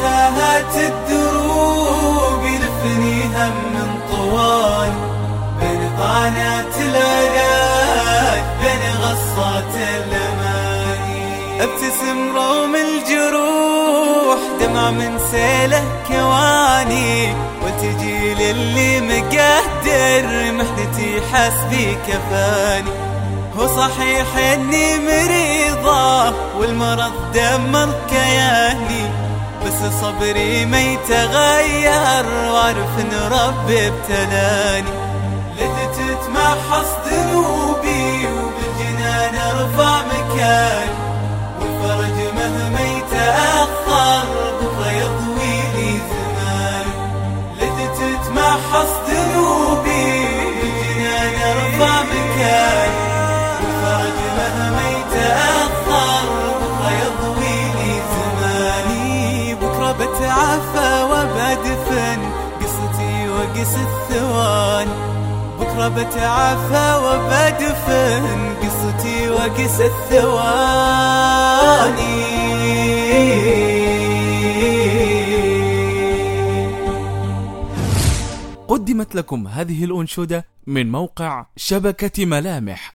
طلعت الدروب يلفني هم من طوال. بين طعنات العلاج بين غصات الأماني. ابتسم روم الجروح دمع من سيله كواني وتجي للي مقدر محنتي حسبي كفاني. هو صحيح إني مريضة والمرض دمر كياني بس صبري ما يتغير واعرف إن ربي ابتلاني. لدت تتمحص ذنوبي وبالجنان أرفع مكاني. والفرج مهما يتأخر بكرة يضوي لي زماني لدت تتمحص ذنوبي بالجنان أرفع مكاني. وقس الثواني بكرة بتعافى وبدفن قصتي وقس الثواني قدمت لكم هذه الأنشودة من موقع شبكة ملامح.